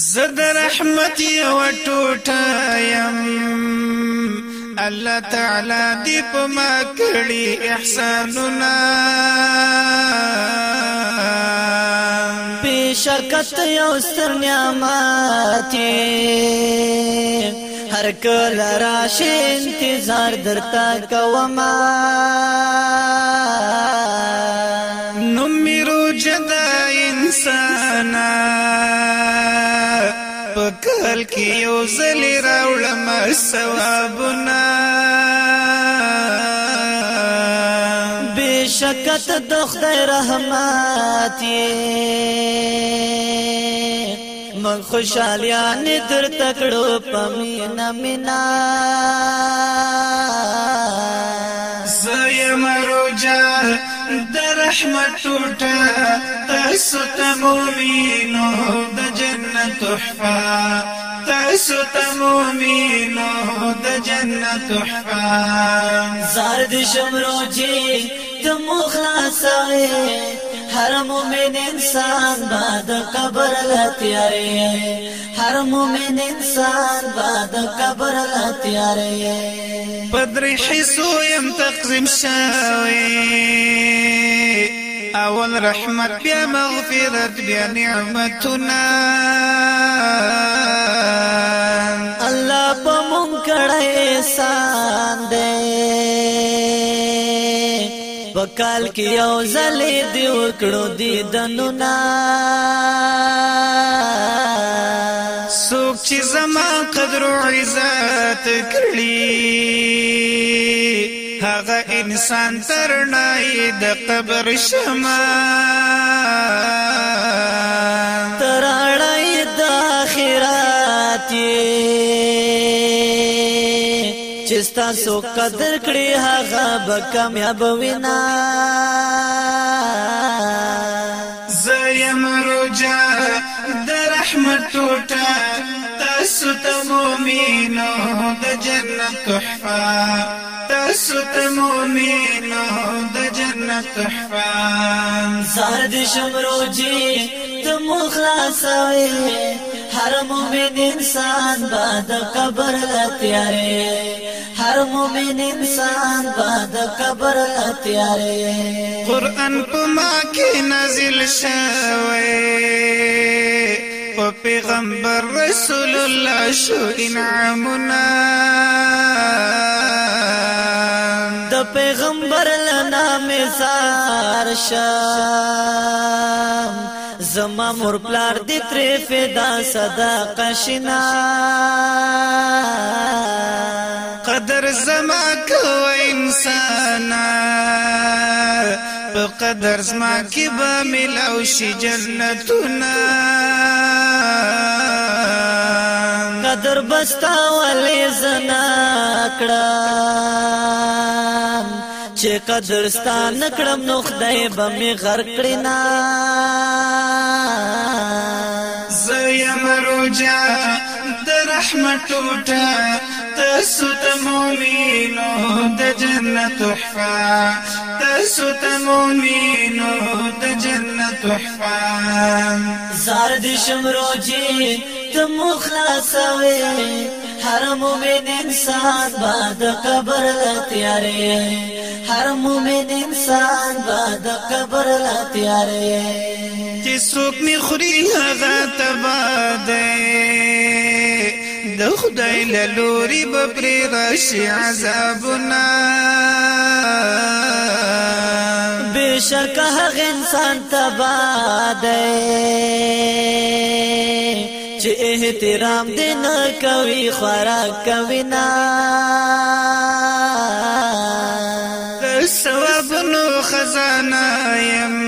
زه د رحمت یو ټوټه يم الله تعالی دې په ما کړی احسانونه بشکت یو ستر نعمت هر کله راشه انتظار درتا کوما نو میرو جدا انسانان کال کې یو زل راوړم ثوابونه بشکت د خدای رحمت من خوشالیان در تکړو پمینا مینا مروجا د رحمت ټوټه تاسو ته مومینو د جنت تحفه تاسو ته مومینو د جنت تحفه زار شمروجي ته مخلصه هر مومن انسان بعد قبر لتیاري هر مومن انسان بعد قبر لتیاري بدري حسو يم تقزم شاوي اول رحمت بیا مغفرت بیا نعمتنا الله په مونږ کړه احسان پکال کې یو زلې دی وکړو دی دنونا سوک چې زما قدر او عزت کړی هغه انسان ترنای د قبر شمه ترنای د اخرت چې تاسو قدر کړی هغه به کامیاب وینا زیم رجا د رحمت ټوټه تاسو ته مؤمنو د جنت تحفه تاسو ته مؤمنو د جنت تحفه زهر د شمروجي ته مخلصوي هر مؤمن انسان بعد قبر لا تیارې هر مومن انسان بعد قبر تیارې قران په ما کې نازل شوی او پیغمبر رسول الله شو انعامنا د پیغمبر لنا مثال شام زما مور پلار دې ترې فدا صدقه شنا قدر زما کو انسان په قدر زما کې به ملو شي جنتونه قدر بستا ولې زنا کړم چې قدر ستان کړم نو خدای به می غر کړینا اوجا د رحمت ټوټه تاسو ته مؤمنو د جنت تحفه تاسو ته مؤمنو د جنت تحفه زار دي شمروجي تم خلاصوي هر مومن انسان بعد قبر لا تیارې هر مومن انسان بعد قبر لا تیارې چې څوک می خوري هغه تب خدای لوري به پر راشي عذابنا بشک هغ انسان تبا دی چې احترام دې نه کوي خوراک کوي نه ثواب نو خزانه يم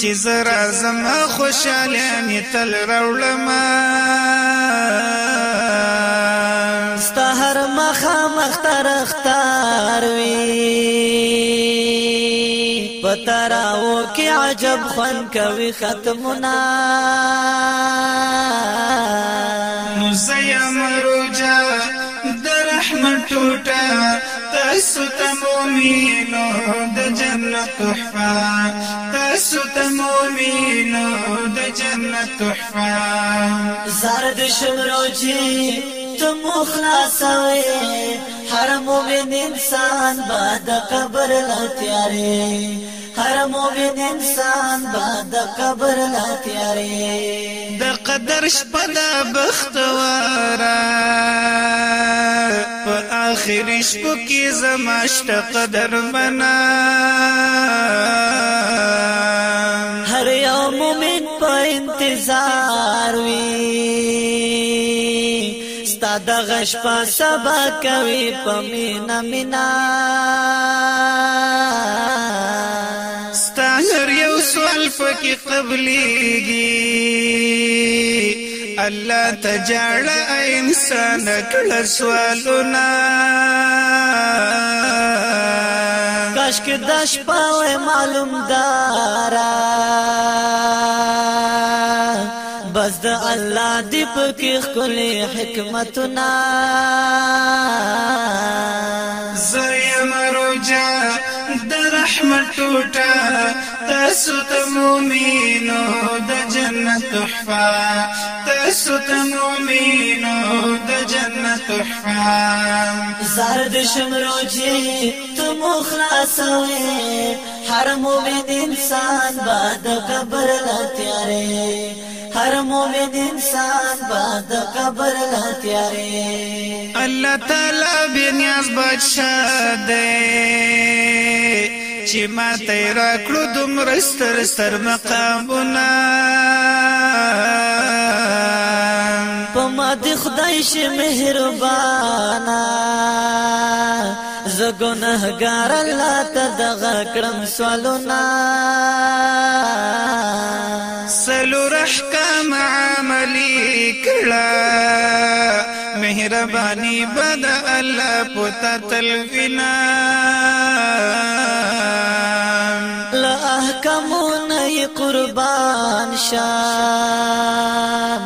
چې زرا زما خوشاله می تل راولم ستا هر مخام اختر اختار وی پتراو کی عجب خون کوي ختمنا نسیم رجا در رحمت ټوټه تاسو تمومینو د جنت تحفه تاسو تمومینو د جنت تحفه زرد شمروجي ته مخلاصوي هر مومن انسان بعد قبر لا تیارې هر مومن انسان بعد قبر لا تیارې د قدر شپه د بختوارا په اخر شپه کې زماشت قدر منا هر یو مومن په انتظار وي ستا د غش په سبا کوي پمینا مینا ستا هر یو سوال فکې قبليږي الله تجاړ انسان کړه سوالونه کاشک داش پاوه معلوم دارا بس د الله دی پکې خپل حکمتونه زیم روجا د رحمت ټوټه تاسو ته مؤمنو د جنت تحفه تاسو ته مؤمنو د جنت تحفه زرد شمروجي ته مخلصوي هر مؤمن انسان بعد قبر لا تیارې هر مومن انسان با د قبر لا تیارې الله تعالی بنیاز بچا دې چې ما ته را کړو دومره ستر ستر مقامونه په ما د خدای شي مهربانا زه ګناهګار الله ته دغه کړم سوالونه سلو رحکم عملی کړه مهرباني بد الله پتا تلوینا لا احکم نه قربان شام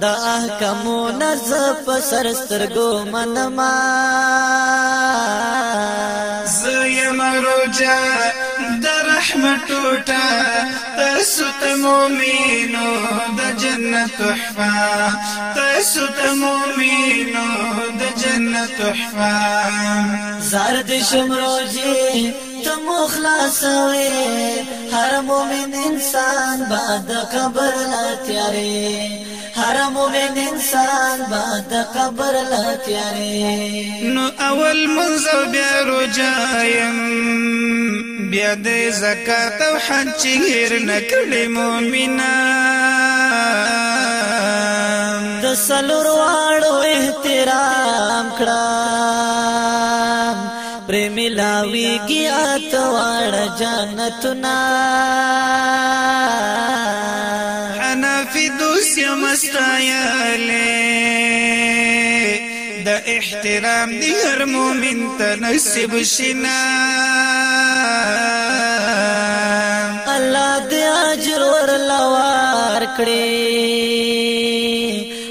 دا احکم نز پسر سترګو منما زیم رجا دا لحم ټوټه تاسو ته مؤمنو د جنت تحفه تاسو ته مؤمنو د جنت تحفه زرد شمروجي تم خلاص وي هر مؤمن انسان بعد قبر لا تیاري هر مومن انسان بعد قبر لا تیاري نو اول منځ بیا رجایم بیا د زکات او حج هیر نکړې مؤمنا د سلور واړو احترام کړه پریم لاویږي اتوار جنتنا انا فی دوسیا مستایاله د احترام دی هر مؤمن ته نصیب شینه اجر ور لوار کړي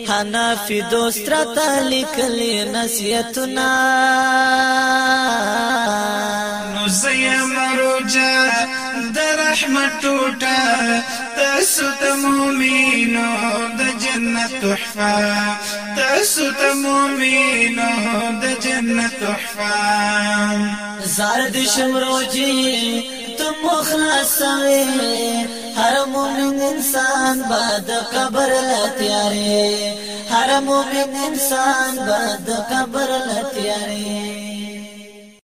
حنفي دوست را تلیکلی نصیحتنا نو زیم روجا در رحمت ټوټه تاسو ته مؤمنو د جنت تحفه تاسو ته مؤمنو د جنت تحفه زارد شمروجي مخلصوي هر مومن انسان به د قبر لتیاري هر مومن انسان به د قبر لتیاري